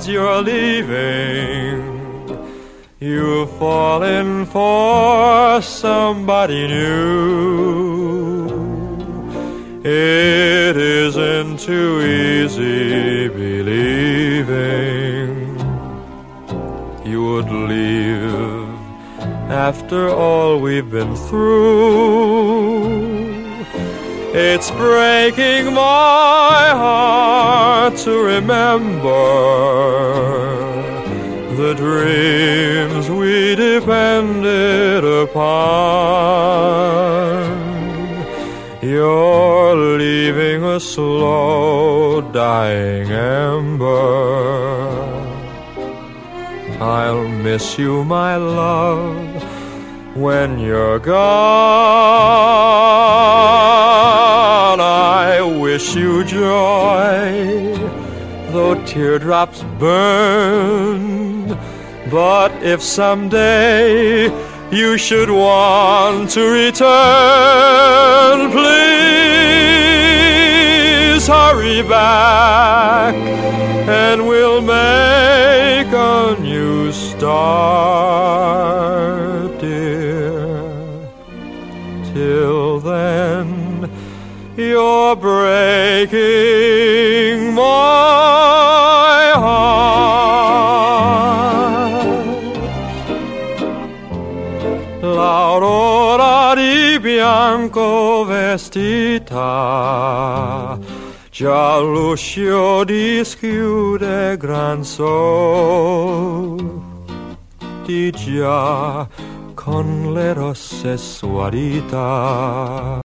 cause you're leaving. you fall in for somebody new. It isn't too easy believing you would leave after all we've been through. It's breaking my heart to remember the dreams we depended upon. You're leaving a slow dying ember. I'll miss you, my love, when you're gone. I wish you joy, though teardrops burn. But if someday you should want to return, please hurry back and we'll make a new start, dear. Till then, you're breaking my bianco vestita Già l'uscio dischiude gran sol di già con le rosse suadità.